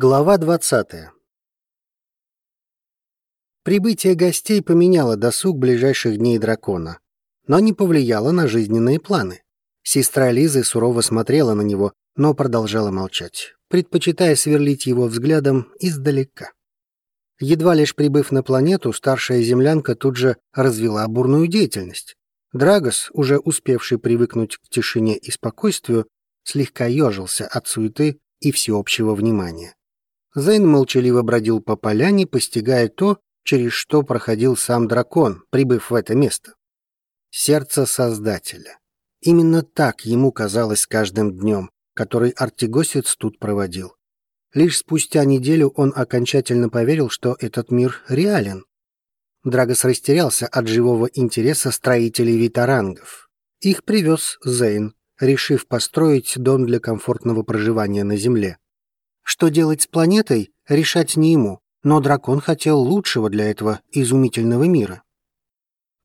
Глава 20. Прибытие гостей поменяло досуг ближайших дней дракона, но не повлияло на жизненные планы. Сестра Лизы сурово смотрела на него, но продолжала молчать, предпочитая сверлить его взглядом издалека. Едва лишь прибыв на планету, старшая землянка тут же развела бурную деятельность. Драгос, уже успевший привыкнуть к тишине и спокойствию, слегка ежился от суеты и всеобщего внимания. Зейн молчаливо бродил по поляне, постигая то, через что проходил сам дракон, прибыв в это место. Сердце Создателя. Именно так ему казалось каждым днем, который Артигосец тут проводил. Лишь спустя неделю он окончательно поверил, что этот мир реален. Драгос растерялся от живого интереса строителей витарангов. Их привез Зейн, решив построить дом для комфортного проживания на Земле. Что делать с планетой, решать не ему, но дракон хотел лучшего для этого изумительного мира.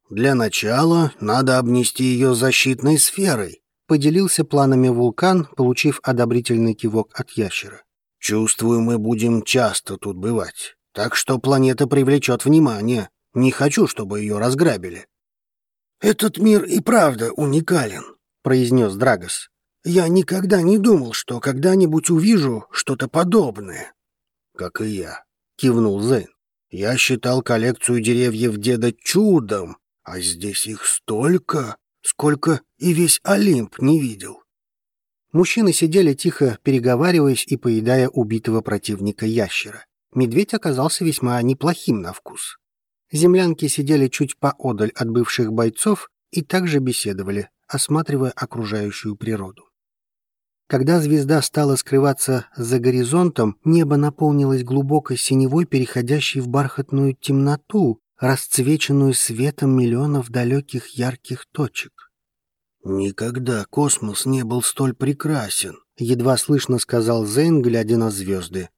«Для начала надо обнести ее защитной сферой», поделился планами вулкан, получив одобрительный кивок от ящера. «Чувствую, мы будем часто тут бывать, так что планета привлечет внимание. Не хочу, чтобы ее разграбили». «Этот мир и правда уникален», — произнес Драгос. Я никогда не думал, что когда-нибудь увижу что-то подобное. Как и я, кивнул Зейн. Я считал коллекцию деревьев деда чудом, а здесь их столько, сколько и весь Олимп не видел. Мужчины сидели тихо, переговариваясь и поедая убитого противника ящера. Медведь оказался весьма неплохим на вкус. Землянки сидели чуть поодаль от бывших бойцов и также беседовали, осматривая окружающую природу. Когда звезда стала скрываться за горизонтом, небо наполнилось глубокой синевой, переходящей в бархатную темноту, расцвеченную светом миллионов далеких ярких точек. «Никогда космос не был столь прекрасен», — едва слышно сказал Зейн, глядя на звезды.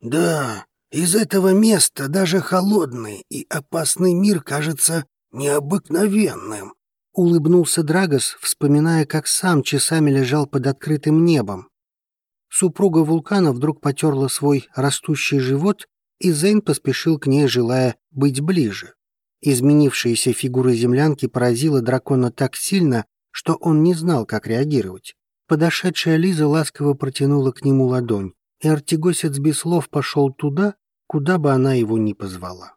«Да, из этого места даже холодный и опасный мир кажется необыкновенным», Улыбнулся Драгос, вспоминая, как сам часами лежал под открытым небом. Супруга вулкана вдруг потерла свой растущий живот, и Зейн поспешил к ней, желая быть ближе. Изменившаяся фигура землянки поразила дракона так сильно, что он не знал, как реагировать. Подошедшая Лиза ласково протянула к нему ладонь, и Артигосец без слов пошел туда, куда бы она его ни позвала.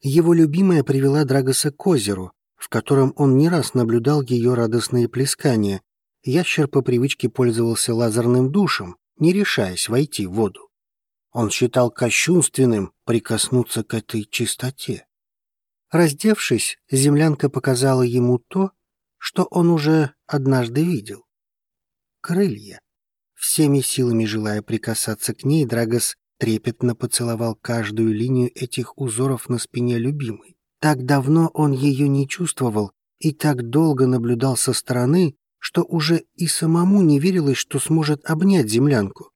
Его любимая привела Драгоса к озеру, в котором он не раз наблюдал ее радостные плескания. Ящер по привычке пользовался лазерным душем, не решаясь войти в воду. Он считал кощунственным прикоснуться к этой чистоте. Раздевшись, землянка показала ему то, что он уже однажды видел. Крылья. Всеми силами желая прикасаться к ней, Драгос трепетно поцеловал каждую линию этих узоров на спине любимой. Так давно он ее не чувствовал и так долго наблюдал со стороны, что уже и самому не верилось, что сможет обнять землянку.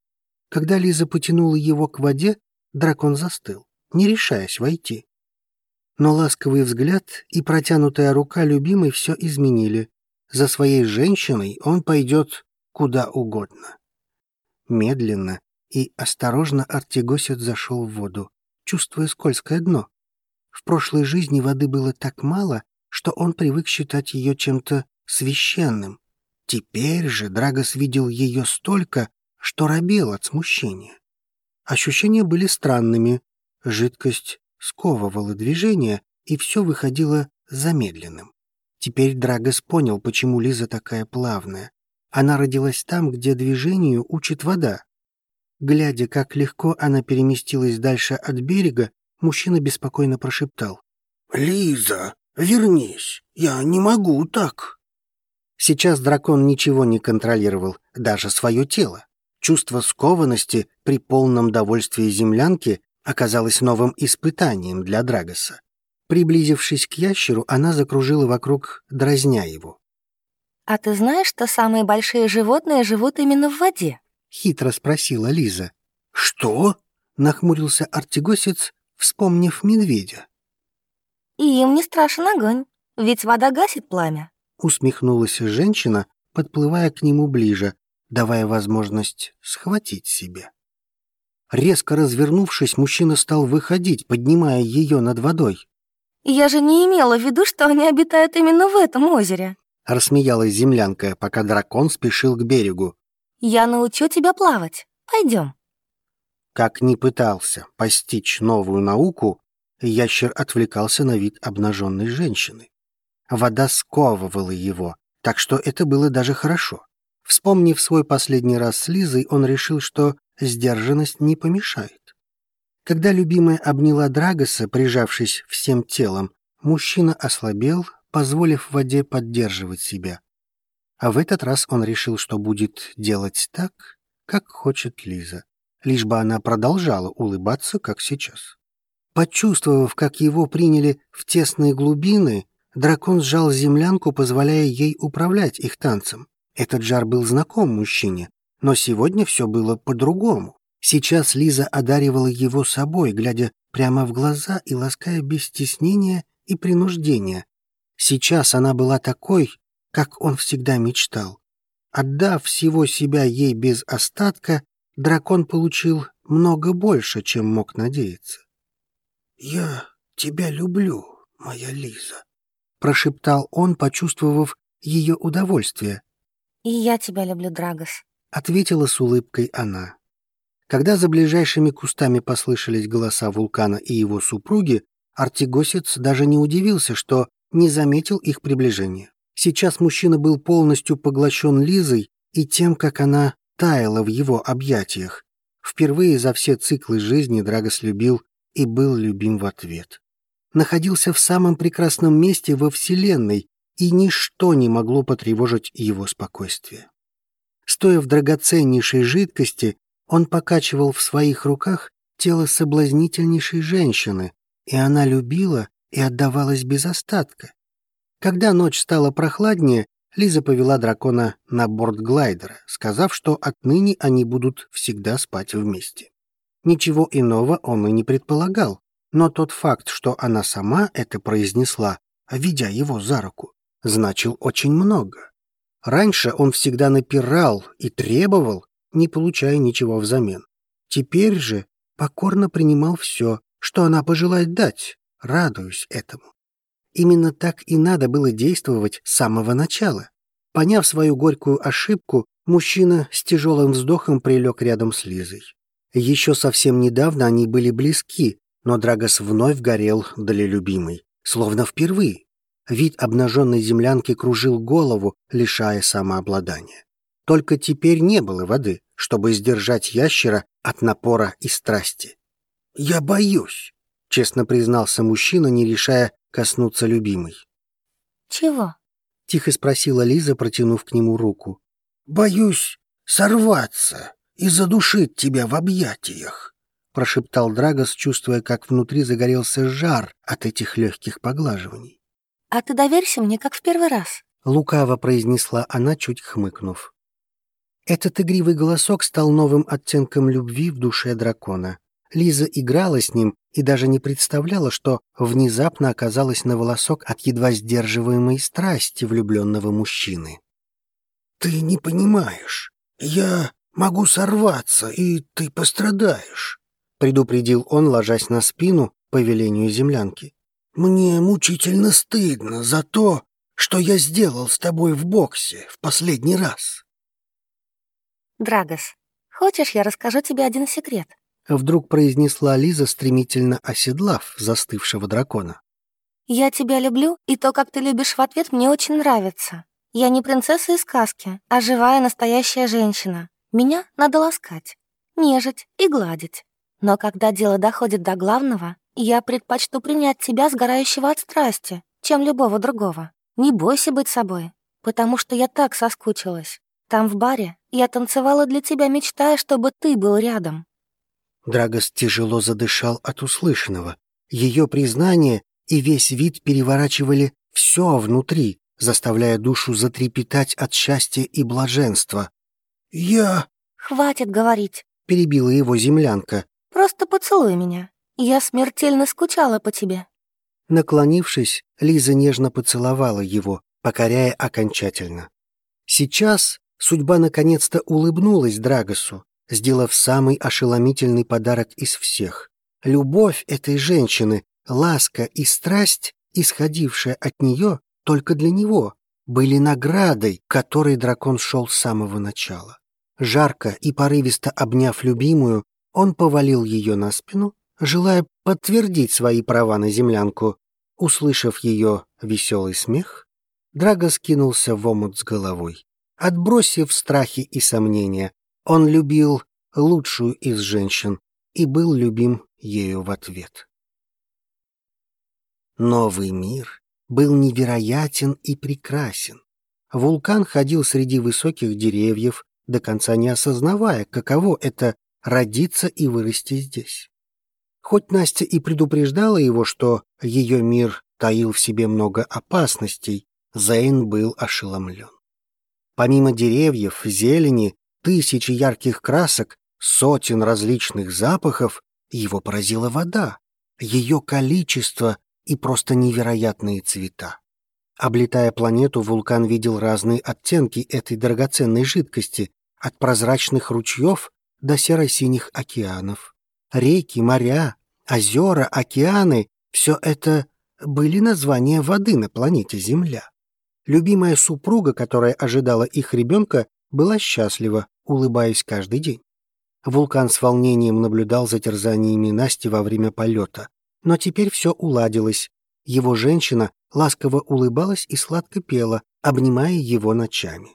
Когда Лиза потянула его к воде, дракон застыл, не решаясь войти. Но ласковый взгляд и протянутая рука любимой все изменили. За своей женщиной он пойдет куда угодно. Медленно и осторожно Артигосет зашел в воду, чувствуя скользкое дно. В прошлой жизни воды было так мало, что он привык считать ее чем-то священным. Теперь же Драгос видел ее столько, что робел от смущения. Ощущения были странными, жидкость сковывала движение, и все выходило замедленным. Теперь Драгос понял, почему Лиза такая плавная. Она родилась там, где движению учит вода. Глядя, как легко она переместилась дальше от берега, Мужчина беспокойно прошептал. «Лиза, вернись, я не могу так». Сейчас дракон ничего не контролировал, даже свое тело. Чувство скованности при полном довольстве землянки оказалось новым испытанием для Драгоса. Приблизившись к ящеру, она закружила вокруг, дразня его. «А ты знаешь, что самые большие животные живут именно в воде?» — хитро спросила Лиза. «Что?» — нахмурился артигосец, вспомнив медведя. «И им не страшен огонь, ведь вода гасит пламя», — усмехнулась женщина, подплывая к нему ближе, давая возможность схватить себя. Резко развернувшись, мужчина стал выходить, поднимая ее над водой. «Я же не имела в виду, что они обитают именно в этом озере», рассмеялась землянка, пока дракон спешил к берегу. «Я научу тебя плавать. Пойдем. Как ни пытался постичь новую науку, ящер отвлекался на вид обнаженной женщины. Вода сковывала его, так что это было даже хорошо. Вспомнив свой последний раз с Лизой, он решил, что сдержанность не помешает. Когда любимая обняла Драгоса, прижавшись всем телом, мужчина ослабел, позволив воде поддерживать себя. А в этот раз он решил, что будет делать так, как хочет Лиза, лишь бы она продолжала улыбаться, как сейчас. Почувствовав, как его приняли в тесные глубины, дракон сжал землянку, позволяя ей управлять их танцем. Этот жар был знаком мужчине, но сегодня все было по-другому. Сейчас Лиза одаривала его собой, глядя прямо в глаза и лаская без стеснения и принуждения. Сейчас она была такой, как он всегда мечтал. Отдав всего себя ей без остатка, дракон получил много больше, чем мог надеяться. «Я тебя люблю, моя Лиза», — прошептал он, почувствовав ее удовольствие. «И я тебя люблю, Драгос», — ответила с улыбкой она. Когда за ближайшими кустами послышались голоса вулкана и его супруги, Артигосец даже не удивился, что не заметил их приближения. Сейчас мужчина был полностью поглощен Лизой и тем, как она таяла в его объятиях. Впервые за все циклы жизни Драгос любил и был любим в ответ. Находился в самом прекрасном месте во Вселенной, и ничто не могло потревожить его спокойствие. Стоя в драгоценнейшей жидкости, он покачивал в своих руках тело соблазнительнейшей женщины, и она любила и отдавалась без остатка. Когда ночь стала прохладнее, Лиза повела дракона на борт глайдера, сказав, что отныне они будут всегда спать вместе. Ничего иного он и не предполагал, но тот факт, что она сама это произнесла, ведя его за руку, значил очень много. Раньше он всегда напирал и требовал, не получая ничего взамен. Теперь же покорно принимал все, что она пожелает дать, радуясь этому. Именно так и надо было действовать с самого начала. Поняв свою горькую ошибку, мужчина с тяжелым вздохом прилег рядом с Лизой. Еще совсем недавно они были близки, но Драгос вновь горел для любимой, словно впервые. Вид обнаженной землянки кружил голову, лишая самообладания. Только теперь не было воды, чтобы сдержать ящера от напора и страсти. «Я боюсь», — честно признался мужчина, не решая коснуться любимой. «Чего?» — тихо спросила Лиза, протянув к нему руку. «Боюсь сорваться и задушить тебя в объятиях», — прошептал Драгос, чувствуя, как внутри загорелся жар от этих легких поглаживаний. «А ты доверься мне, как в первый раз», — лукаво произнесла она, чуть хмыкнув. Этот игривый голосок стал новым оттенком любви в душе дракона. Лиза играла с ним и даже не представляла, что внезапно оказалась на волосок от едва сдерживаемой страсти влюбленного мужчины. «Ты не понимаешь. Я могу сорваться, и ты пострадаешь», — предупредил он, ложась на спину по велению землянки. «Мне мучительно стыдно за то, что я сделал с тобой в боксе в последний раз». «Драгос, хочешь, я расскажу тебе один секрет?» Вдруг произнесла Лиза, стремительно оседлав застывшего дракона. «Я тебя люблю, и то, как ты любишь в ответ, мне очень нравится. Я не принцесса из сказки, а живая настоящая женщина. Меня надо ласкать, нежить и гладить. Но когда дело доходит до главного, я предпочту принять тебя, сгорающего от страсти, чем любого другого. Не бойся быть собой, потому что я так соскучилась. Там, в баре, я танцевала для тебя, мечтая, чтобы ты был рядом. Драгос тяжело задышал от услышанного. Ее признание и весь вид переворачивали все внутри, заставляя душу затрепетать от счастья и блаженства. «Я...» «Хватит говорить», — перебила его землянка. «Просто поцелуй меня. Я смертельно скучала по тебе». Наклонившись, Лиза нежно поцеловала его, покоряя окончательно. Сейчас судьба наконец-то улыбнулась Драгосу, сделав самый ошеломительный подарок из всех. Любовь этой женщины, ласка и страсть, исходившая от нее только для него, были наградой, которой дракон шел с самого начала. Жарко и порывисто обняв любимую, он повалил ее на спину, желая подтвердить свои права на землянку. Услышав ее веселый смех, Драго скинулся в омут с головой. Отбросив страхи и сомнения, он любил лучшую из женщин и был любим ею в ответ. Новый мир был невероятен и прекрасен. Вулкан ходил среди высоких деревьев, до конца не осознавая, каково это родиться и вырасти здесь. Хоть Настя и предупреждала его, что ее мир таил в себе много опасностей, Зейн был ошеломлен. Помимо деревьев, зелени, тысячи ярких красок, сотен различных запахов, его поразила вода, ее количество и просто невероятные цвета. Облетая планету, вулкан видел разные оттенки этой драгоценной жидкости, от прозрачных ручьев до серо-синих океанов. Реки, моря, озера, океаны — все это были названия воды на планете Земля. Любимая супруга, которая ожидала их ребенка, была счастлива, улыбаясь каждый день. Вулкан с волнением наблюдал за терзаниями Насти во время полета. Но теперь все уладилось. Его женщина ласково улыбалась и сладко пела, обнимая его ночами.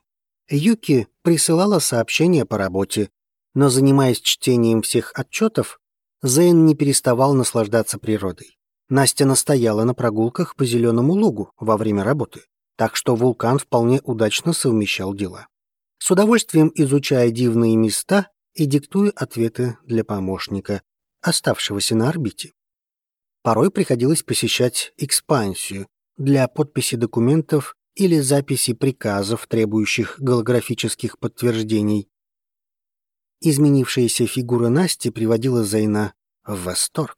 Юки присылала сообщения по работе, но, занимаясь чтением всех отчетов, Зейн не переставал наслаждаться природой. Настя настояла на прогулках по зеленому лугу во время работы так что вулкан вполне удачно совмещал дела. С удовольствием изучая дивные места и диктуя ответы для помощника, оставшегося на орбите. Порой приходилось посещать экспансию для подписи документов или записи приказов, требующих голографических подтверждений. Изменившаяся фигура Насти приводила Зайна в восторг.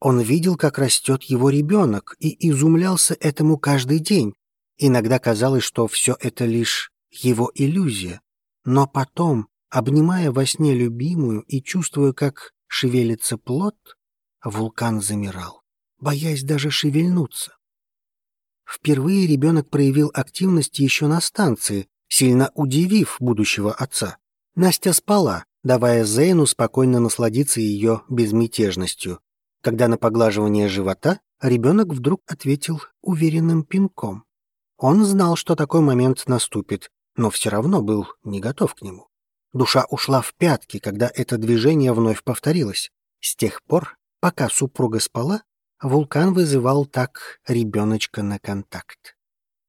Он видел, как растет его ребенок, и изумлялся этому каждый день, Иногда казалось, что все это лишь его иллюзия, но потом, обнимая во сне любимую и чувствуя, как шевелится плод, вулкан замирал, боясь даже шевельнуться. Впервые ребенок проявил активность еще на станции, сильно удивив будущего отца. Настя спала, давая Зейну спокойно насладиться ее безмятежностью. Когда на поглаживание живота ребенок вдруг ответил уверенным пинком. Он знал, что такой момент наступит, но все равно был не готов к нему. Душа ушла в пятки, когда это движение вновь повторилось. С тех пор, пока супруга спала, вулкан вызывал так ребеночка на контакт.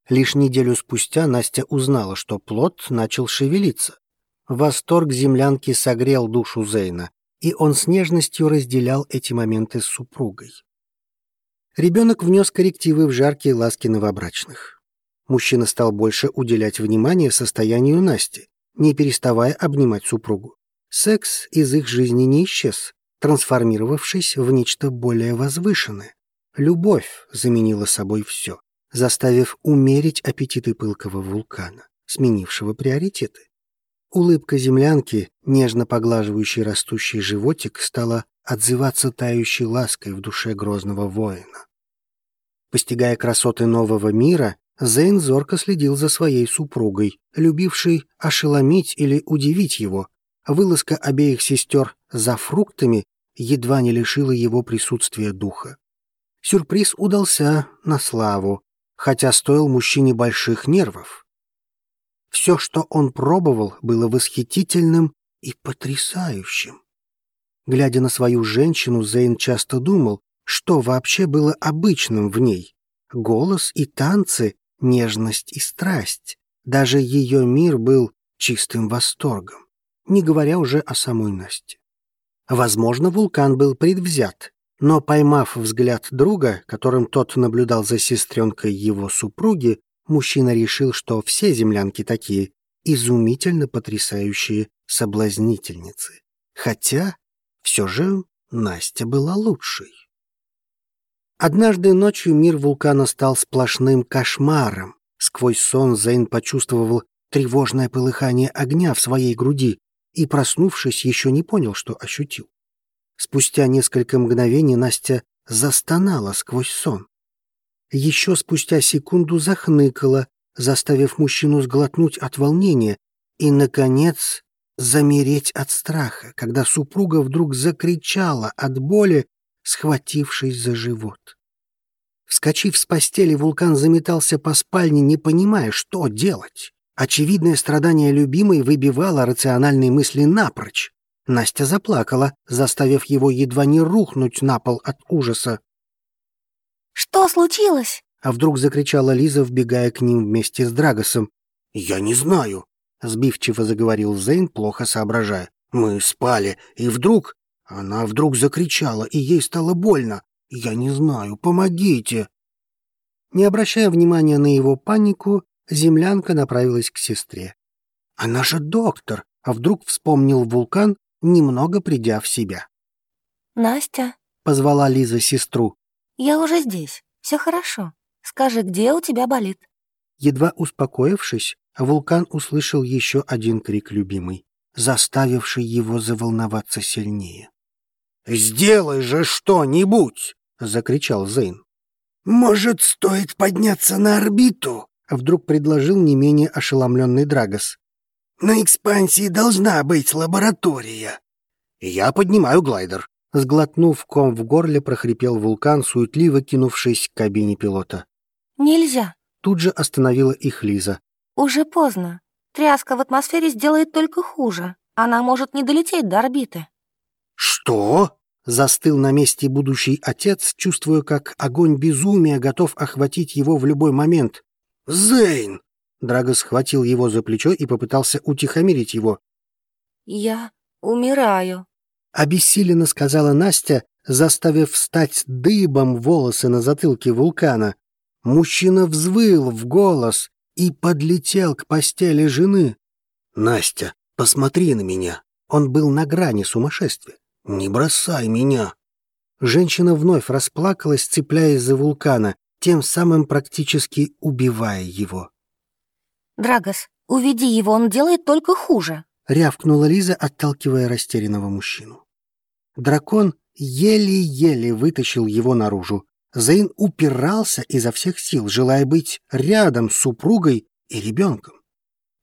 Лишь неделю спустя Настя узнала, что плод начал шевелиться. Восторг землянки согрел душу Зейна, и он с нежностью разделял эти моменты с супругой. Ребенок внес коррективы в жаркие ласки новобрачных мужчина стал больше уделять внимание состоянию Насти, не переставая обнимать супругу. Секс из их жизни не исчез, трансформировавшись в нечто более возвышенное. Любовь заменила собой все, заставив умерить аппетиты пылкого вулкана, сменившего приоритеты. Улыбка землянки, нежно поглаживающей растущий животик, стала отзываться тающей лаской в душе грозного воина. Постигая красоты нового мира, Зейн зорко следил за своей супругой, любившей ошеломить или удивить его. Вылазка обеих сестер за фруктами едва не лишила его присутствия духа. Сюрприз удался на славу, хотя стоил мужчине больших нервов. Все, что он пробовал, было восхитительным и потрясающим. Глядя на свою женщину, Зейн часто думал, что вообще было обычным в ней. Голос и танцы нежность и страсть. Даже ее мир был чистым восторгом, не говоря уже о самой Насте. Возможно, вулкан был предвзят, но, поймав взгляд друга, которым тот наблюдал за сестренкой его супруги, мужчина решил, что все землянки такие изумительно потрясающие соблазнительницы. Хотя все же Настя была лучшей. Однажды ночью мир вулкана стал сплошным кошмаром. Сквозь сон Зейн почувствовал тревожное полыхание огня в своей груди и, проснувшись, еще не понял, что ощутил. Спустя несколько мгновений Настя застонала сквозь сон. Еще спустя секунду захныкала, заставив мужчину сглотнуть от волнения, и, наконец, замереть от страха, когда супруга вдруг закричала от боли, схватившись за живот. Вскочив с постели, вулкан заметался по спальне, не понимая, что делать. Очевидное страдание любимой выбивало рациональные мысли напрочь. Настя заплакала, заставив его едва не рухнуть на пол от ужаса. «Что случилось?» А вдруг закричала Лиза, вбегая к ним вместе с Драгосом. «Я не знаю», — сбивчиво заговорил Зейн, плохо соображая. «Мы спали, и вдруг...» Она вдруг закричала, и ей стало больно. «Я не знаю, помогите!» Не обращая внимания на его панику, землянка направилась к сестре. «Она же доктор!» А вдруг вспомнил вулкан, немного придя в себя. «Настя», — позвала Лиза сестру. «Я уже здесь. Все хорошо. Скажи, где у тебя болит?» Едва успокоившись, вулкан услышал еще один крик любимый, заставивший его заволноваться сильнее. «Сделай же что-нибудь!» — закричал Зейн. «Может, стоит подняться на орбиту?» — вдруг предложил не менее ошеломленный Драгос. «На экспансии должна быть лаборатория». «Я поднимаю глайдер», — сглотнув ком в горле, прохрипел вулкан, суетливо кинувшись к кабине пилота. «Нельзя», — тут же остановила их Лиза. «Уже поздно. Тряска в атмосфере сделает только хуже. Она может не долететь до орбиты». «Что?» Застыл на месте будущий отец, чувствуя, как огонь безумия готов охватить его в любой момент. «Зейн!» Драго схватил его за плечо и попытался утихомирить его. «Я умираю», — обессиленно сказала Настя, заставив встать дыбом волосы на затылке вулкана. Мужчина взвыл в голос и подлетел к постели жены. «Настя, посмотри на меня!» Он был на грани сумасшествия. «Не бросай меня!» Женщина вновь расплакалась, цепляясь за вулкана, тем самым практически убивая его. «Драгос, уведи его, он делает только хуже», — рявкнула Лиза, отталкивая растерянного мужчину. Дракон еле-еле вытащил его наружу. Зейн упирался изо всех сил, желая быть рядом с супругой и ребенком.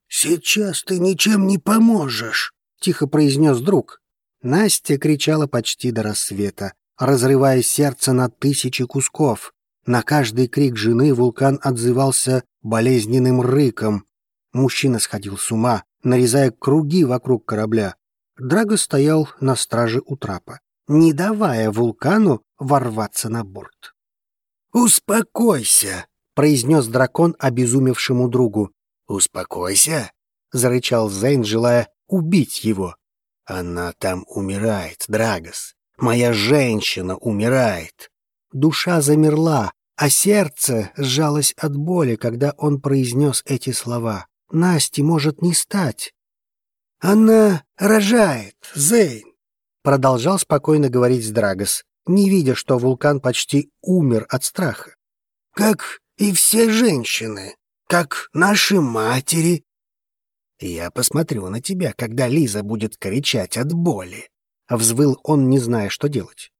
«Сейчас ты ничем не поможешь», — тихо произнес друг. Настя кричала почти до рассвета, разрывая сердце на тысячи кусков. На каждый крик жены вулкан отзывался болезненным рыком. Мужчина сходил с ума, нарезая круги вокруг корабля. Драго стоял на страже у трапа, не давая вулкану ворваться на борт. «Успокойся», — произнес дракон обезумевшему другу. «Успокойся», — зарычал Зейн, желая убить его. Она там умирает, Драгос. Моя женщина умирает. Душа замерла, а сердце сжалось от боли, когда он произнес эти слова. Насти может не стать. Она рожает, Зейн. Продолжал спокойно говорить Драгос, не видя, что вулкан почти умер от страха. Как и все женщины, как наши матери, «Я посмотрю на тебя, когда Лиза будет кричать от боли», — взвыл он, не зная, что делать.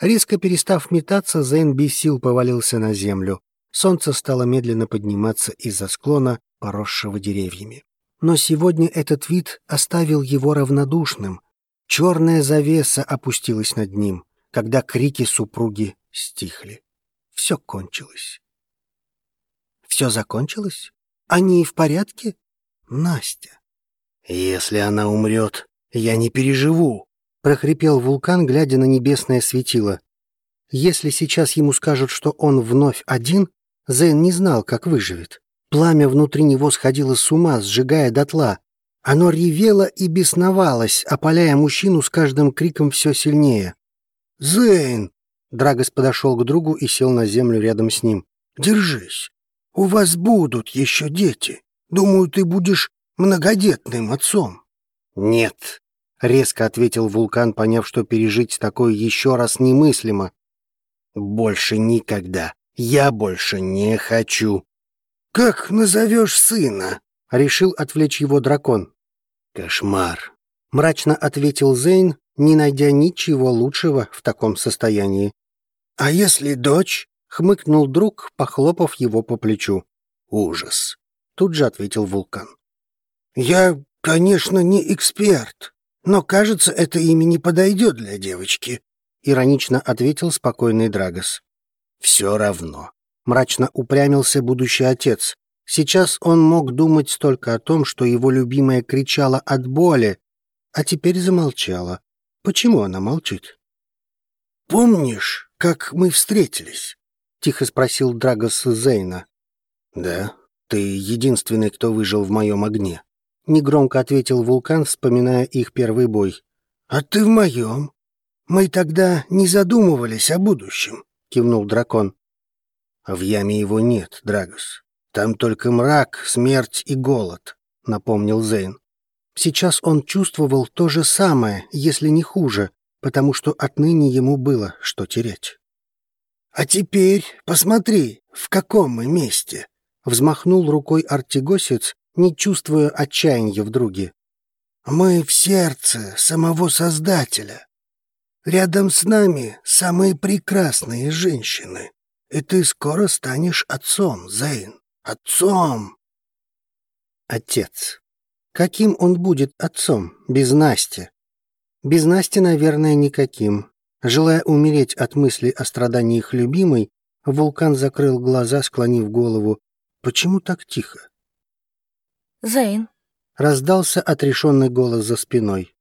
Резко перестав метаться, Зейн сил повалился на землю. Солнце стало медленно подниматься из-за склона, поросшего деревьями. Но сегодня этот вид оставил его равнодушным. Черная завеса опустилась над ним, когда крики супруги стихли. Все кончилось. Все закончилось? Они в порядке? Настя. «Если она умрет, я не переживу», — прохрипел вулкан, глядя на небесное светило. Если сейчас ему скажут, что он вновь один, Зейн не знал, как выживет. Пламя внутри него сходило с ума, сжигая дотла. Оно ревело и бесновалось, опаляя мужчину с каждым криком все сильнее. «Зейн!» Драгос подошел к другу и сел на землю рядом с ним. «Держись. У вас будут еще дети. Думаю, ты будешь многодетным отцом». «Нет», — резко ответил вулкан, поняв, что пережить такое еще раз немыслимо. «Больше никогда. Я больше не хочу». «Как назовешь сына?» — решил отвлечь его дракон. «Кошмар. Мрачно ответил Зейн, не найдя ничего лучшего в таком состоянии. «А если дочь?» — хмыкнул друг, похлопав его по плечу. «Ужас!» — тут же ответил вулкан. «Я, конечно, не эксперт, но, кажется, это имя не подойдет для девочки», — иронично ответил спокойный Драгос. «Все равно», — мрачно упрямился будущий отец. Сейчас он мог думать только о том, что его любимая кричала от боли, а теперь замолчала. Почему она молчит? «Помнишь, как мы встретились?» — тихо спросил Драгос Зейна. «Да, ты единственный, кто выжил в моем огне», — негромко ответил вулкан, вспоминая их первый бой. «А ты в моем. Мы тогда не задумывались о будущем», — кивнул дракон. «В яме его нет, Драгос. Там только мрак, смерть и голод», — напомнил Зейн. Сейчас он чувствовал то же самое, если не хуже, потому что отныне ему было что терять. «А теперь посмотри, в каком мы месте!» Взмахнул рукой артигосец, не чувствуя отчаяния в друге. «Мы в сердце самого Создателя. Рядом с нами самые прекрасные женщины. И ты скоро станешь отцом, Зейн. Отцом!» Отец. Каким он будет отцом без Насти? Без Насти, наверное, никаким. Желая умереть от мысли о страданиях любимой, вулкан закрыл глаза, склонив голову. Почему так тихо? «Зейн», — раздался отрешенный голос за спиной.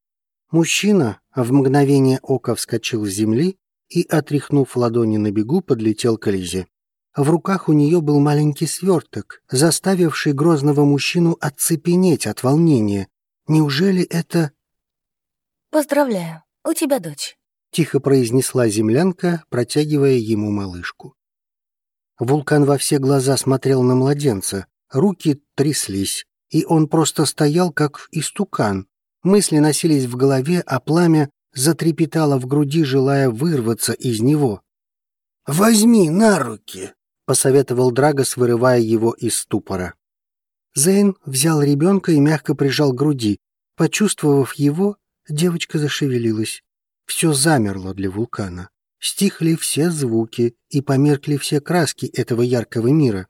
Мужчина в мгновение ока вскочил с земли и, отряхнув ладони на бегу, подлетел к Лизе. В руках у нее был маленький сверток, заставивший грозного мужчину оцепенеть от волнения. Неужели это... «Поздравляю, у тебя дочь» тихо произнесла землянка, протягивая ему малышку. Вулкан во все глаза смотрел на младенца, руки тряслись, и он просто стоял, как истукан. Мысли носились в голове, а пламя затрепетало в груди, желая вырваться из него. «Возьми на руки!» — посоветовал Драгос, вырывая его из ступора. Зейн взял ребенка и мягко прижал к груди. Почувствовав его, девочка зашевелилась. Все замерло для вулкана. Стихли все звуки и померкли все краски этого яркого мира.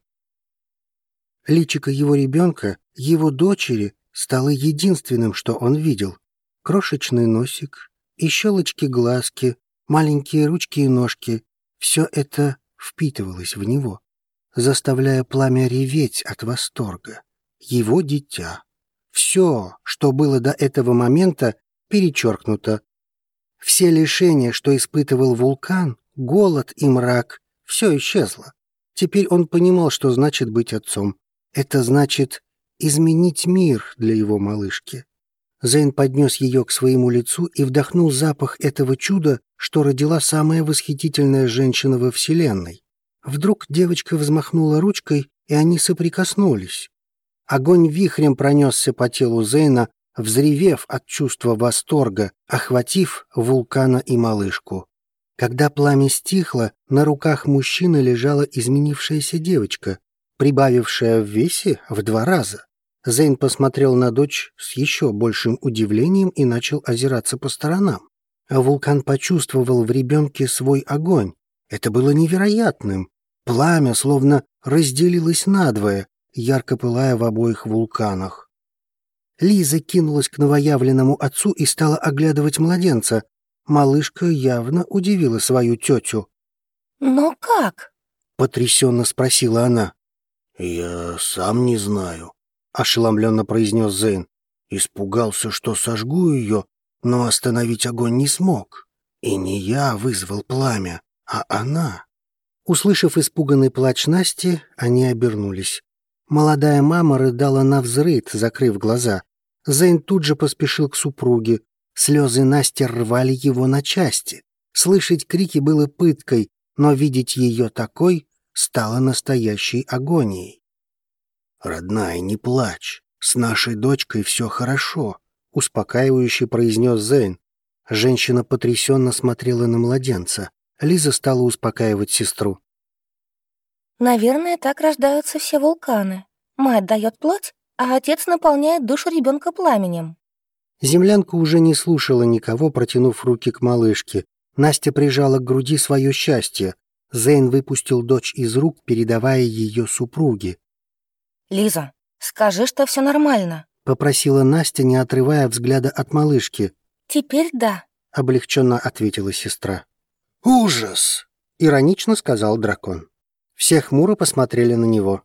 Личико его ребенка, его дочери, стало единственным, что он видел. Крошечный носик и щелочки глазки, маленькие ручки и ножки — все это впитывалось в него, заставляя пламя реветь от восторга. Его дитя. Все, что было до этого момента, перечеркнуто, все лишения, что испытывал вулкан, голод и мрак, все исчезло. Теперь он понимал, что значит быть отцом. Это значит изменить мир для его малышки. Зейн поднес ее к своему лицу и вдохнул запах этого чуда, что родила самая восхитительная женщина во Вселенной. Вдруг девочка взмахнула ручкой, и они соприкоснулись. Огонь вихрем пронесся по телу Зейна, взревев от чувства восторга, охватив вулкана и малышку. Когда пламя стихло, на руках мужчины лежала изменившаяся девочка, прибавившая в весе в два раза. Зейн посмотрел на дочь с еще большим удивлением и начал озираться по сторонам. Вулкан почувствовал в ребенке свой огонь. Это было невероятным. Пламя словно разделилось надвое, ярко пылая в обоих вулканах. Лиза кинулась к новоявленному отцу и стала оглядывать младенца. Малышка явно удивила свою тетю. «Но как?» — потрясенно спросила она. «Я сам не знаю», — ошеломленно произнес Зейн. «Испугался, что сожгу ее, но остановить огонь не смог. И не я вызвал пламя, а она». Услышав испуганный плач Насти, они обернулись. Молодая мама рыдала на взрыд, закрыв глаза. Зейн тут же поспешил к супруге. Слезы Насти рвали его на части. Слышать крики было пыткой, но видеть ее такой стало настоящей агонией. «Родная, не плачь. С нашей дочкой все хорошо», — успокаивающе произнес Зейн. Женщина потрясенно смотрела на младенца. Лиза стала успокаивать сестру. Наверное, так рождаются все вулканы. Мать дает плоть, а отец наполняет душу ребенка пламенем. Землянка уже не слушала никого, протянув руки к малышке. Настя прижала к груди свое счастье. Зейн выпустил дочь из рук, передавая ее супруге. «Лиза, скажи, что все нормально», — попросила Настя, не отрывая взгляда от малышки. «Теперь да», — облегченно ответила сестра. «Ужас!» — иронично сказал дракон. Все хмуро посмотрели на него.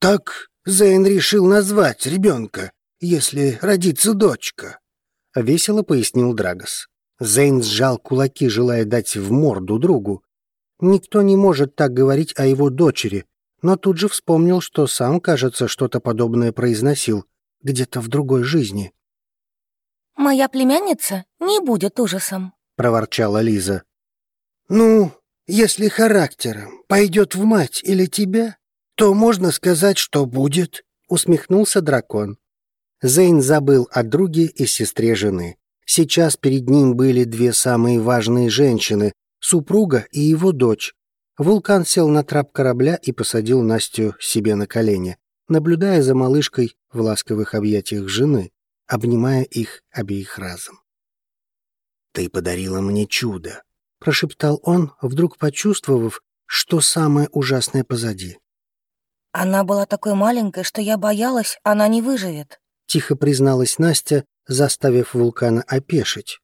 «Так Зейн решил назвать ребенка, если родится дочка», — весело пояснил Драгос. Зейн сжал кулаки, желая дать в морду другу. Никто не может так говорить о его дочери, но тут же вспомнил, что сам, кажется, что-то подобное произносил где-то в другой жизни. «Моя племянница не будет ужасом», — проворчала Лиза. «Ну, если характером пойдет в мать или тебя, то можно сказать, что будет», — усмехнулся дракон. Зейн забыл о друге и сестре жены. Сейчас перед ним были две самые важные женщины — супруга и его дочь. Вулкан сел на трап корабля и посадил Настю себе на колени, наблюдая за малышкой в ласковых объятиях жены, обнимая их обеих разом. «Ты подарила мне чудо», — прошептал он, вдруг почувствовав, что самое ужасное позади. «Она была такой маленькой, что я боялась, она не выживет», — тихо призналась Настя, заставив вулкана опешить.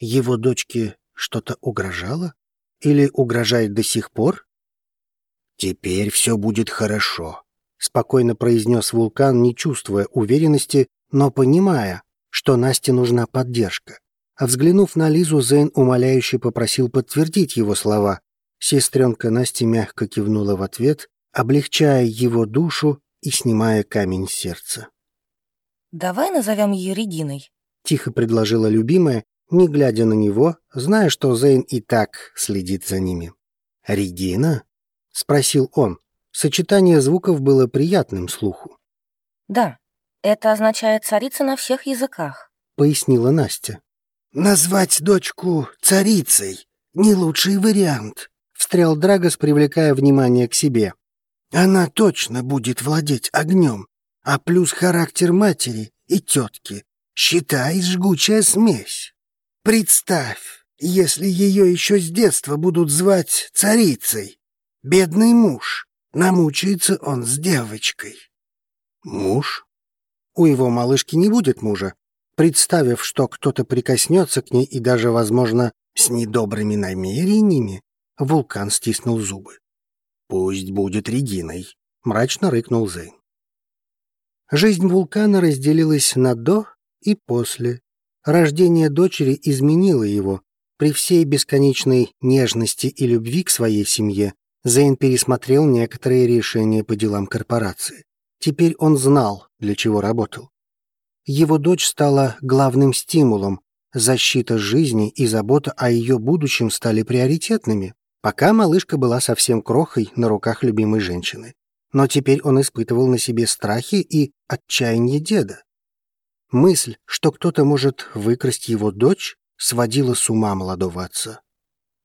Его дочке что-то угрожало? Или угрожает до сих пор? «Теперь все будет хорошо», — спокойно произнес вулкан, не чувствуя уверенности, но понимая, что Насте нужна поддержка. А взглянув на Лизу, Зейн умоляюще попросил подтвердить его слова. Сестренка Настя мягко кивнула в ответ, облегчая его душу и снимая камень с сердца. «Давай назовем ее Региной», — тихо предложила любимая, не глядя на него, зная, что Зейн и так следит за ними. «Регина?» — спросил он. Сочетание звуков было приятным слуху. «Да, это означает царица на всех языках», — пояснила Настя. «Назвать дочку царицей — не лучший вариант», — встрял Драгос, привлекая внимание к себе. «Она точно будет владеть огнем, а плюс характер матери и тетки. Считай, жгучая смесь. Представь, если ее еще с детства будут звать царицей. Бедный муж, намучается он с девочкой». «Муж? У его малышки не будет мужа. Представив, что кто-то прикоснется к ней и даже, возможно, с недобрыми намерениями, вулкан стиснул зубы. «Пусть будет Региной», — мрачно рыкнул Зейн. Жизнь вулкана разделилась на «до» и «после». Рождение дочери изменило его. При всей бесконечной нежности и любви к своей семье Зейн пересмотрел некоторые решения по делам корпорации. Теперь он знал, для чего работал. Его дочь стала главным стимулом, защита жизни и забота о ее будущем стали приоритетными, пока малышка была совсем крохой на руках любимой женщины но теперь он испытывал на себе страхи и отчаяние деда. Мысль, что кто-то может выкрасть его дочь, сводила с ума молодого отца.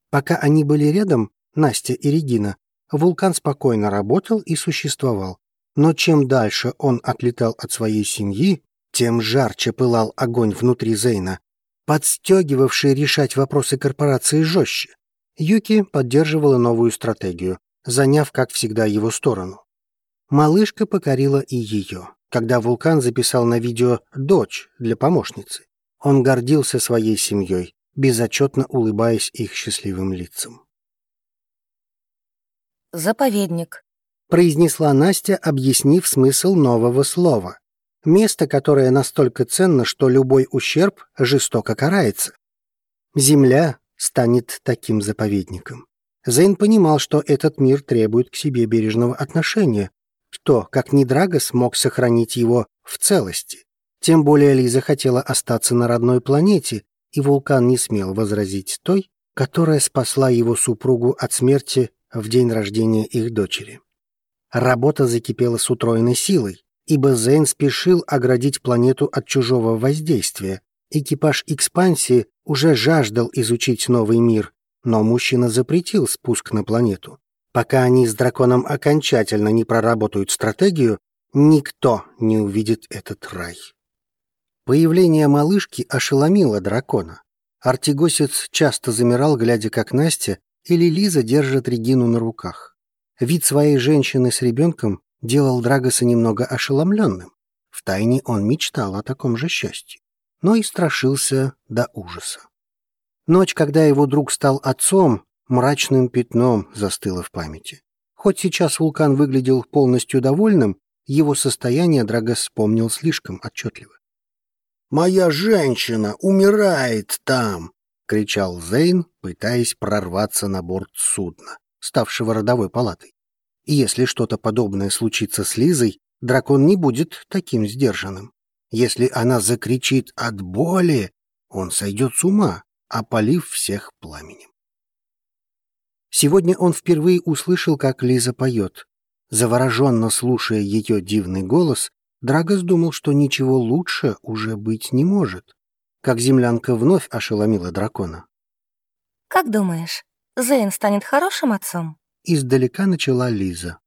Пока они были рядом, Настя и Регина, вулкан спокойно работал и существовал. Но чем дальше он отлетал от своей семьи, тем жарче пылал огонь внутри Зейна, подстегивавший решать вопросы корпорации жестче. Юки поддерживала новую стратегию, заняв, как всегда, его сторону. Малышка покорила и ее, когда вулкан записал на видео дочь для помощницы. Он гордился своей семьей, безотчетно улыбаясь их счастливым лицам. «Заповедник», — произнесла Настя, объяснив смысл нового слова. Место, которое настолько ценно, что любой ущерб жестоко карается. Земля станет таким заповедником. Зейн понимал, что этот мир требует к себе бережного отношения, кто, как ни Драго, смог сохранить его в целости? Тем более Лиза хотела остаться на родной планете, и вулкан не смел возразить той, которая спасла его супругу от смерти в день рождения их дочери. Работа закипела с утроенной силой, ибо Зейн спешил оградить планету от чужого воздействия. Экипаж экспансии уже жаждал изучить новый мир, но мужчина запретил спуск на планету. Пока они с драконом окончательно не проработают стратегию, никто не увидит этот рай. Появление малышки ошеломило дракона. Артигосец часто замирал, глядя, как Настя или Лиза держат Регину на руках. Вид своей женщины с ребенком делал Драгоса немного ошеломленным. Втайне он мечтал о таком же счастье, но и страшился до ужаса. Ночь, когда его друг стал отцом, мрачным пятном застыла в памяти. Хоть сейчас вулкан выглядел полностью довольным, его состояние Драгос вспомнил слишком отчетливо. «Моя женщина умирает там!» — кричал Зейн, пытаясь прорваться на борт судна, ставшего родовой палатой. И если что-то подобное случится с Лизой, дракон не будет таким сдержанным. Если она закричит от боли, он сойдет с ума, опалив всех пламенем. Сегодня он впервые услышал, как Лиза поет. Завороженно слушая ее дивный голос, Драгос думал, что ничего лучше уже быть не может. Как землянка вновь ошеломила дракона. «Как думаешь, Зейн станет хорошим отцом?» Издалека начала Лиза.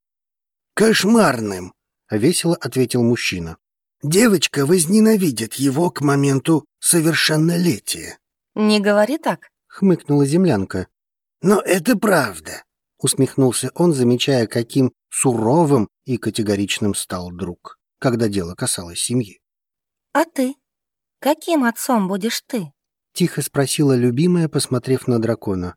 «Кошмарным!» — весело ответил мужчина. «Девочка возненавидит его к моменту совершеннолетия». «Не говори так», — хмыкнула землянка. «Но это правда», — усмехнулся он, замечая, каким суровым и категоричным стал друг когда дело касалось семьи. «А ты? Каким отцом будешь ты?» — тихо спросила любимая, посмотрев на дракона.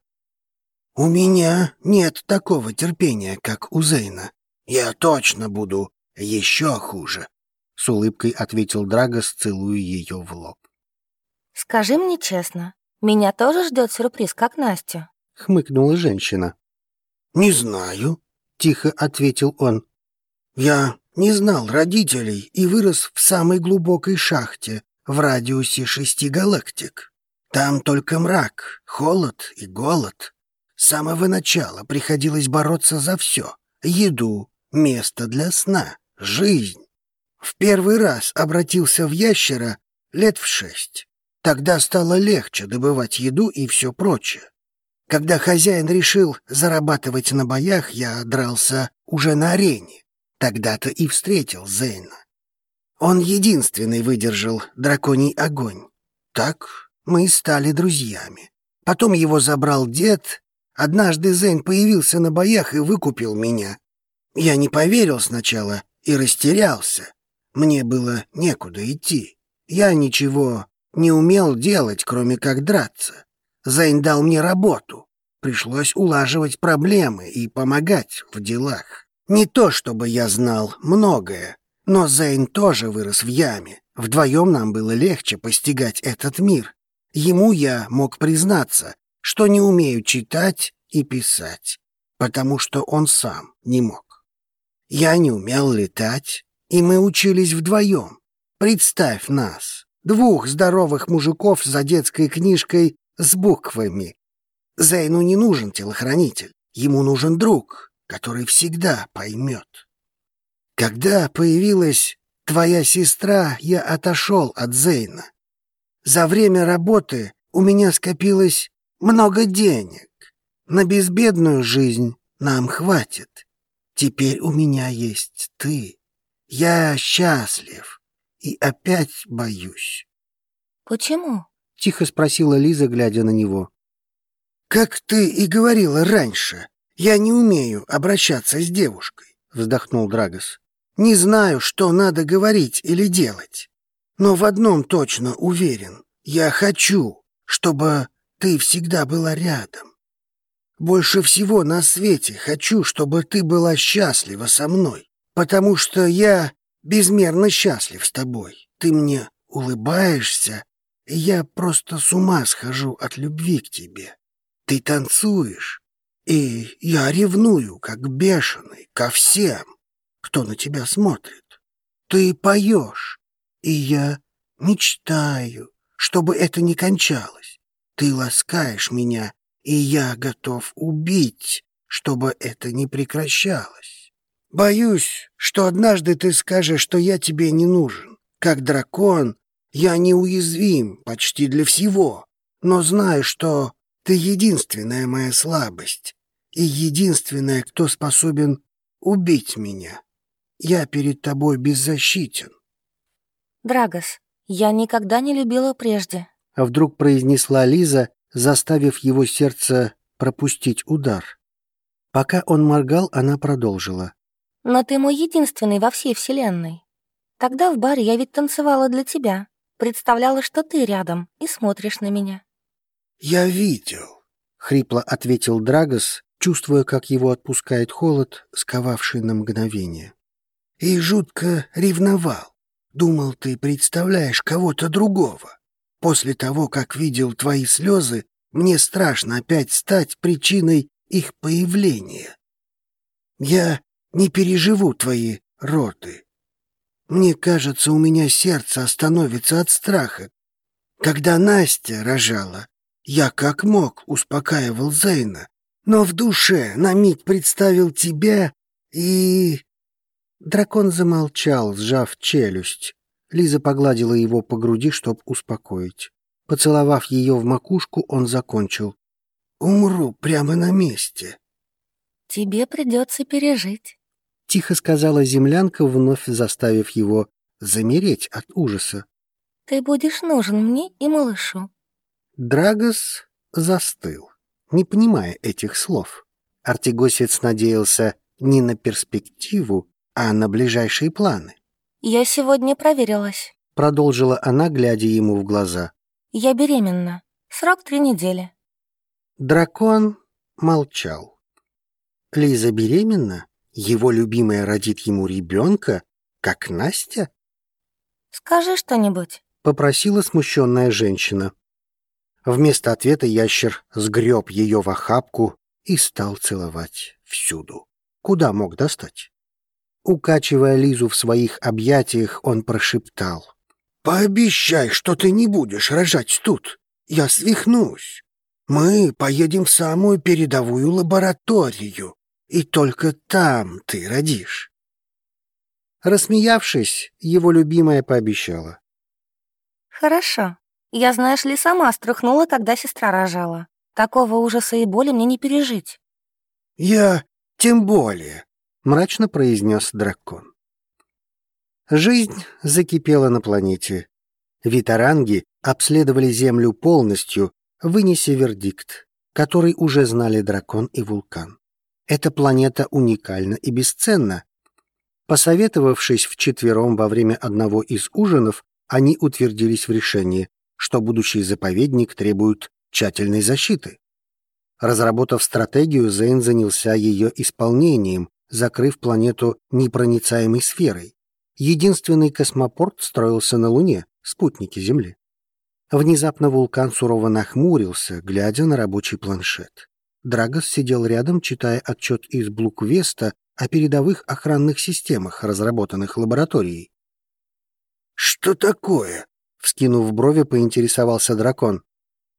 «У меня нет такого терпения, как у Зейна. Я точно буду еще хуже», — с улыбкой ответил Драгос, целуя ее в лоб. «Скажи мне честно, меня тоже ждет сюрприз, как Настю?» — хмыкнула женщина. «Не знаю», — тихо ответил он. «Я не знал родителей и вырос в самой глубокой шахте в радиусе шести галактик. Там только мрак, холод и голод. С самого начала приходилось бороться за все — еду, место для сна, жизнь. В первый раз обратился в ящера лет в шесть. Тогда стало легче добывать еду и все прочее. Когда хозяин решил зарабатывать на боях, я дрался уже на арене. Тогда-то и встретил Зейна. Он единственный выдержал драконий огонь. Так мы стали друзьями. Потом его забрал дед. Однажды Зейн появился на боях и выкупил меня. Я не поверил сначала и растерялся. Мне было некуда идти. Я ничего не умел делать, кроме как драться. Зейн дал мне работу. Пришлось улаживать проблемы и помогать в делах. Не то чтобы я знал многое, но Зейн тоже вырос в яме. Вдвоем нам было легче постигать этот мир. Ему я мог признаться, что не умею читать и писать, потому что он сам не мог. Я не умел летать, и мы учились вдвоем. Представь нас, двух здоровых мужиков за детской книжкой с буквами. Зейну не нужен телохранитель, ему нужен друг, который всегда поймет. Когда появилась твоя сестра, я отошел от Зейна. За время работы у меня скопилось много денег. На безбедную жизнь нам хватит. Теперь у меня есть ты. Я счастлив и опять боюсь. «Почему?» — тихо спросила Лиза, глядя на него. «Как ты и говорила раньше, «Я не умею обращаться с девушкой», — вздохнул Драгос. «Не знаю, что надо говорить или делать. Но в одном точно уверен. Я хочу, чтобы ты всегда была рядом. Больше всего на свете хочу, чтобы ты была счастлива со мной, потому что я безмерно счастлив с тобой. Ты мне улыбаешься, и я просто с ума схожу от любви к тебе. Ты танцуешь, и я ревную, как бешеный, ко всем, кто на тебя смотрит. Ты поешь, и я мечтаю, чтобы это не кончалось. Ты ласкаешь меня, и я готов убить, чтобы это не прекращалось. Боюсь, что однажды ты скажешь, что я тебе не нужен. Как дракон, я неуязвим почти для всего, но знаю, что ты единственная моя слабость, и единственное, кто способен убить меня. Я перед тобой беззащитен. Драгос, Я никогда не любила прежде. Вдруг произнесла Лиза, заставив его сердце пропустить удар. Пока он моргал, она продолжила. «Но ты мой единственный во всей вселенной. Тогда в баре я ведь танцевала для тебя, представляла, что ты рядом и смотришь на меня». «Я видел», — хрипло ответил Драгос, чувствуя, как его отпускает холод, сковавший на мгновение. «И жутко ревновал. Думал, ты представляешь кого-то другого. После того, как видел твои слезы, мне страшно опять стать причиной их появления. Я не переживу твои роды. Мне кажется, у меня сердце остановится от страха. Когда Настя рожала, я как мог успокаивал Зейна, но в душе на миг представил тебя и...» Дракон замолчал, сжав челюсть. Лиза погладила его по груди, чтобы успокоить. Поцеловав ее в макушку, он закончил. «Умру прямо на месте». «Тебе придется пережить», — тихо сказала землянка, вновь заставив его замереть от ужаса. «Ты будешь нужен мне и малышу». Драгос застыл, не понимая этих слов. Артигосец надеялся не на перспективу, а на ближайшие планы. «Я сегодня проверилась», — продолжила она, глядя ему в глаза. «Я беременна. Срок три недели». Дракон молчал. Лиза беременна? Его любимая родит ему ребенка, как Настя? «Скажи что-нибудь», — попросила смущенная женщина. Вместо ответа ящер сгреб ее в охапку и стал целовать всюду, куда мог достать. Укачивая Лизу в своих объятиях, он прошептал. «Пообещай, что ты не будешь рожать тут. Я свихнусь. Мы поедем в самую передовую лабораторию, и только там ты родишь». Рассмеявшись, его любимая пообещала. «Хорошо. Я, знаешь ли, сама струхнула, когда сестра рожала. Такого ужаса и боли мне не пережить». «Я тем более мрачно произнес дракон. Жизнь закипела на планете. Витаранги обследовали Землю полностью, вынеся вердикт, который уже знали дракон и вулкан. Эта планета уникальна и бесценна. Посоветовавшись вчетвером во время одного из ужинов, они утвердились в решении, что будущий заповедник требует тщательной защиты. Разработав стратегию, Зейн занялся ее исполнением, закрыв планету непроницаемой сферой. Единственный космопорт строился на Луне, спутнике Земли. Внезапно вулкан сурово нахмурился, глядя на рабочий планшет. Драгос сидел рядом, читая отчет из Блуквеста о передовых охранных системах, разработанных лабораторией. «Что такое?» — вскинув брови, поинтересовался дракон.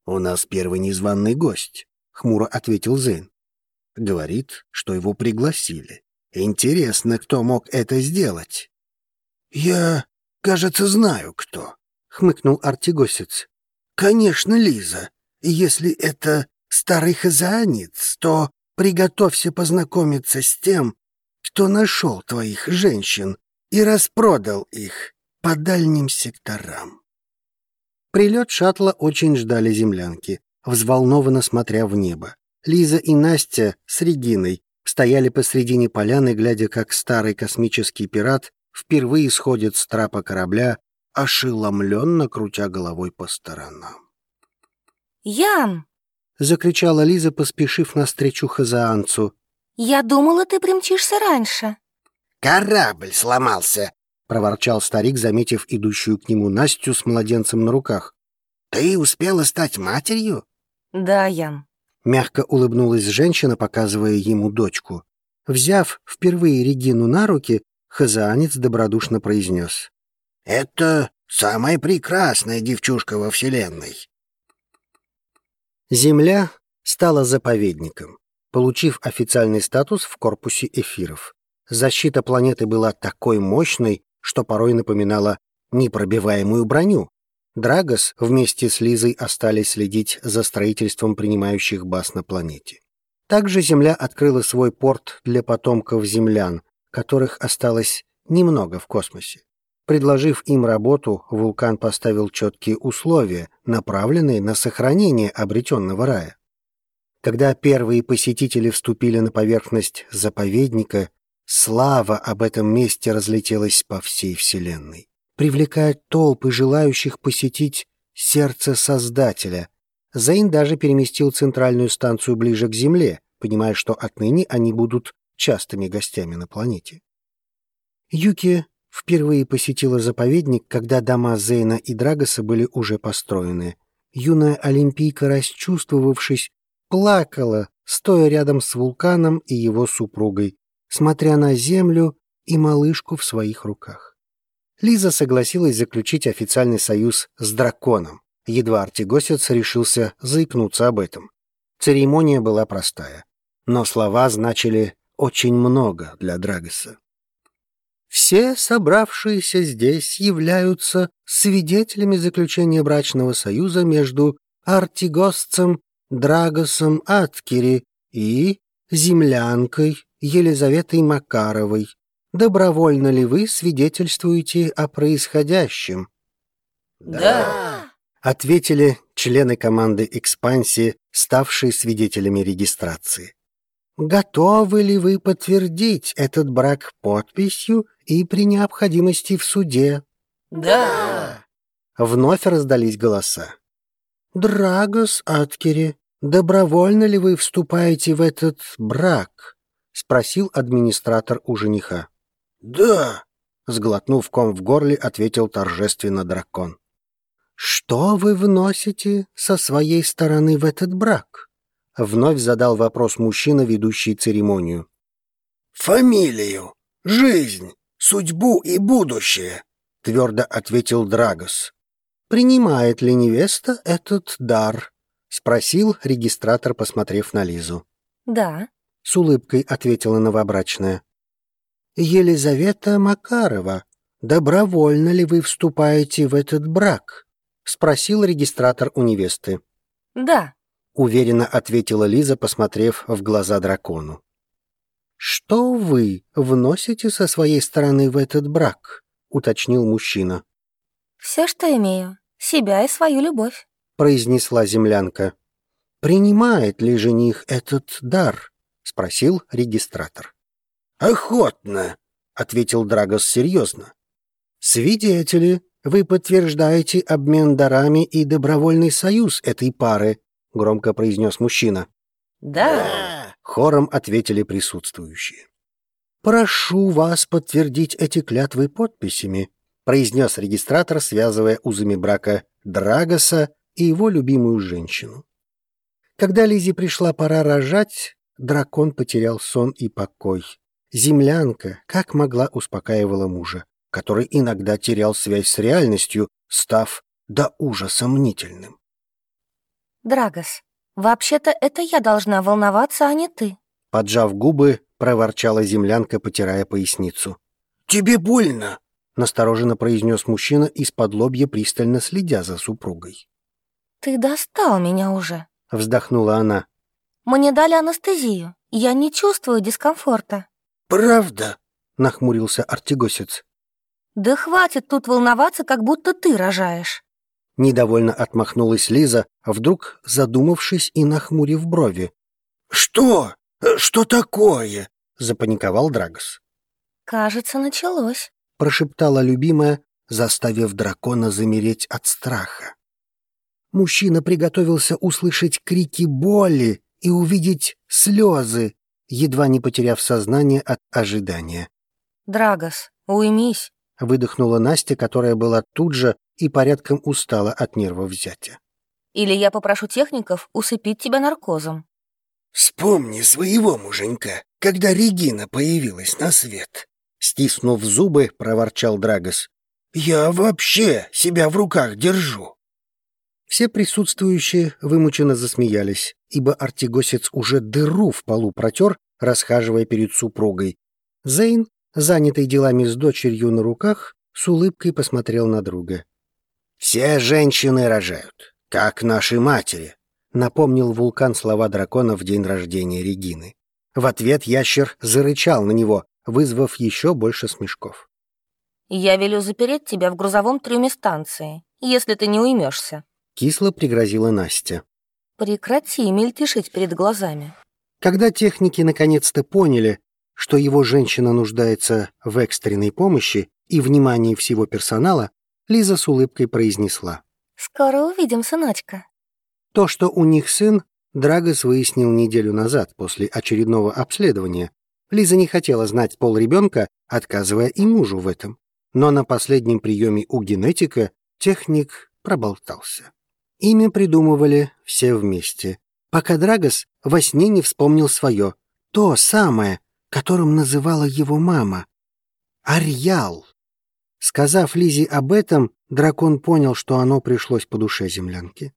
«У нас первый незваный гость», — хмуро ответил Зейн. Говорит, что его пригласили. Интересно, кто мог это сделать? «Я, кажется, знаю, кто», — хмыкнул Артигосец. «Конечно, Лиза. Если это старый хазаанец, то приготовься познакомиться с тем, кто нашел твоих женщин и распродал их по дальним секторам». Прилет шаттла очень ждали землянки, взволнованно смотря в небо. Лиза и Настя с Региной стояли посредине поляны, глядя, как старый космический пират впервые сходит с трапа корабля, ошеломленно крутя головой по сторонам. «Ян!» — закричала Лиза, поспешив навстречу хазаанцу. «Я думала, ты примчишься раньше». «Корабль сломался!» — проворчал старик, заметив идущую к нему Настю с младенцем на руках. «Ты успела стать матерью?» «Да, Ян», Мягко улыбнулась женщина, показывая ему дочку. Взяв впервые Регину на руки, хазаанец добродушно произнес. «Это самая прекрасная девчушка во Вселенной». Земля стала заповедником, получив официальный статус в корпусе эфиров. Защита планеты была такой мощной, что порой напоминала непробиваемую броню, Драгос вместе с Лизой остались следить за строительством принимающих баз на планете. Также Земля открыла свой порт для потомков землян, которых осталось немного в космосе. Предложив им работу, вулкан поставил четкие условия, направленные на сохранение обретенного рая. Когда первые посетители вступили на поверхность заповедника, слава об этом месте разлетелась по всей Вселенной, привлекая толпы желающих посетить сердце Создателя. Зейн даже переместил центральную станцию ближе к Земле, понимая, что отныне они будут частыми гостями на планете. Юки впервые посетила заповедник, когда дома Зейна и Драгоса были уже построены. Юная олимпийка, расчувствовавшись, плакала, стоя рядом с вулканом и его супругой, смотря на землю и малышку в своих руках. Лиза согласилась заключить официальный союз с драконом. Едва Артигосец решился заикнуться об этом. Церемония была простая, но слова значили очень много для Драгоса. Все собравшиеся здесь являются свидетелями заключения брачного союза между Артигосцем Драгосом Аткери и землянкой Елизаветой Макаровой. Добровольно ли вы свидетельствуете о происходящем? «Да!» — ответили члены команды «Экспансии», ставшие свидетелями регистрации. Готовы ли вы подтвердить этот брак подписью и при необходимости в суде? «Да!» Вновь раздались голоса. «Драгос Аткери, добровольно ли вы вступаете в этот брак?» — спросил администратор у жениха. «Да!» — сглотнув ком в горле, ответил торжественно дракон. «Что вы вносите со своей стороны в этот брак?» — вновь задал вопрос мужчина, ведущий церемонию. «Фамилию, жизнь, судьбу и будущее», — твердо ответил Драгос. «Принимает ли невеста этот дар?» — спросил регистратор, посмотрев на Лизу. Да. — с улыбкой ответила новобрачная. «Елизавета Макарова, добровольно ли вы вступаете в этот брак?» — спросил регистратор у невесты. Да. — уверенно ответила Лиза, посмотрев в глаза дракону. «Что вы вносите со своей стороны в этот брак?» — уточнил мужчина. Все, что имею. Себя и свою любовь. — произнесла землянка. «Принимает ли жених этот дар?» — спросил регистратор. «Охотно», — ответил Драгос серьезно. «Свидетели, вы подтверждаете обмен дарами и добровольный союз этой пары», — громко произнес мужчина. Да. Хором ответили присутствующие. «Прошу вас подтвердить эти клятвы подписями», — произнес регистратор, связывая узами брака Драгоса и его любимую женщину. Когда Лизе пришла пора рожать, дракон потерял сон и покой. Землянка, как могла, успокаивала мужа, который иногда терял связь с реальностью, став до ужаса мнительным. Драгос, вообще-то это я должна волноваться, а не ты. Поджав губы, проворчала землянка, потирая поясницу. «Тебе больно?» — настороженно произнес мужчина, из-под лобья пристально следя за супругой. Ты достал меня уже. Вздохнула она. Мне дали анестезию. Я не чувствую дискомфорта. «Правда?» — нахмурился Артигосец. Да хватит тут волноваться, как будто ты рожаешь. Недовольно отмахнулась Лиза, вдруг задумавшись и нахмурив брови. «Что? Что такое?» — запаниковал Драгос. Кажется, началось. Прошептала любимая, заставив дракона замереть от страха. Мужчина приготовился услышать крики боли и увидеть слезы, едва не потеряв сознание от ожидания. Драгос, уймись. Выдохнула Настя, которая была тут же и порядком устала от нервов взятия. Или я попрошу техников усыпить тебя наркозом. «Вспомни своего муженька, когда Регина появилась на свет», Стиснув зубы, проворчал Драгос. «Я вообще себя в руках держу». Все присутствующие вымученно засмеялись, ибо артигосец уже дыру в полу протер, расхаживая перед супругой. Зейн, занятый делами с дочерью на руках, с улыбкой посмотрел на друга. «Все женщины рожают, как наши матери», — напомнил вулкан слова дракона в день рождения Регины. В ответ ящер зарычал на него, вызвав еще больше смешков. Я велю запереть тебя в грузовом трюме станции, если ты не уймешься. Кисло пригрозила Настя. Прекрати мельтешить перед глазами. Когда техники наконец-то поняли, что его женщина нуждается в экстренной помощи и внимании всего персонала, Лиза с улыбкой произнесла. «Скоро увидим, сыночка». То, что у них сын, Драгос выяснил неделю назад после очередного обследования. Лиза не хотела знать пол ребенка, отказывая и мужу в этом. Но на последнем приеме у генетика техник проболтался. Имя придумывали все вместе, пока Драгос во сне не вспомнил свое, то самое, которым называла его мама. Арьял. Сказав Лизе об этом, дракон понял, что оно пришлось по душе землянке.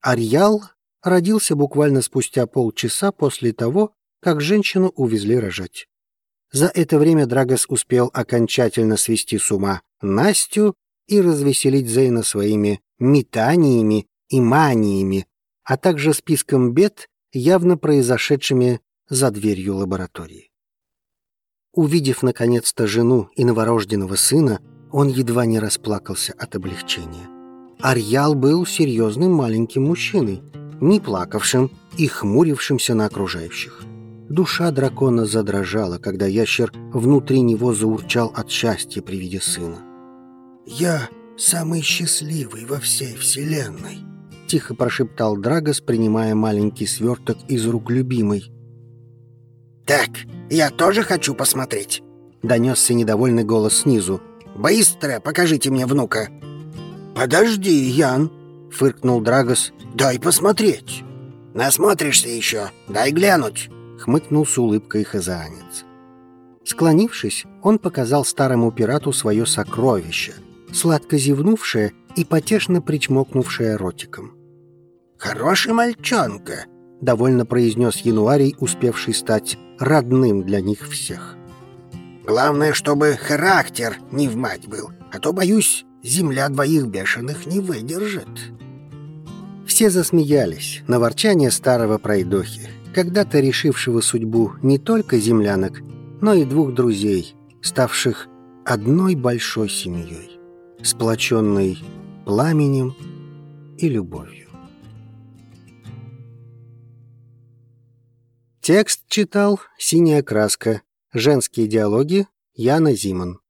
Арьял родился буквально спустя полчаса после того, как женщину увезли рожать. За это время Драгос успел окончательно свести с ума Настю и развеселить Зейна своими метаниями и маниями, а также списком бед, явно произошедшими за дверью лаборатории. Увидев наконец-то жену и новорожденного сына, он едва не расплакался от облегчения. Арьял был серьезным маленьким мужчиной, не плакавшим и хмурившимся на окружающих. Душа дракона задрожала, когда ящер внутри него заурчал от счастья при виде сына. «Я самый счастливый во всей вселенной», — тихо прошептал Драгос, принимая маленький сверток из рук любимой. «Так, я тоже хочу посмотреть», — донесся недовольный голос снизу. «Быстро покажите мне внука». «Подожди, Ян», — фыркнул Драгос. «Дай посмотреть». «Насмотришься еще, дай глянуть», — хмыкнул с улыбкой хазаанец. Склонившись, он показал старому пирату свое сокровище, сладко зевнувшее и потешно причмокнувшее ротиком. «Хороший мальчонка», — довольно произнес Януарий, успевший стать родным для них всех. «Главное, чтобы характер не в мать был, а то, боюсь, земля двоих бешеных не выдержит». Все засмеялись на ворчание старого пройдохи, когда-то решившего судьбу не только землянок, но и двух друзей, ставших одной большой семьей, сплоченной пламенем и любовью. Текст читал «Синяя краска». Женские диалоги Яна Зиман.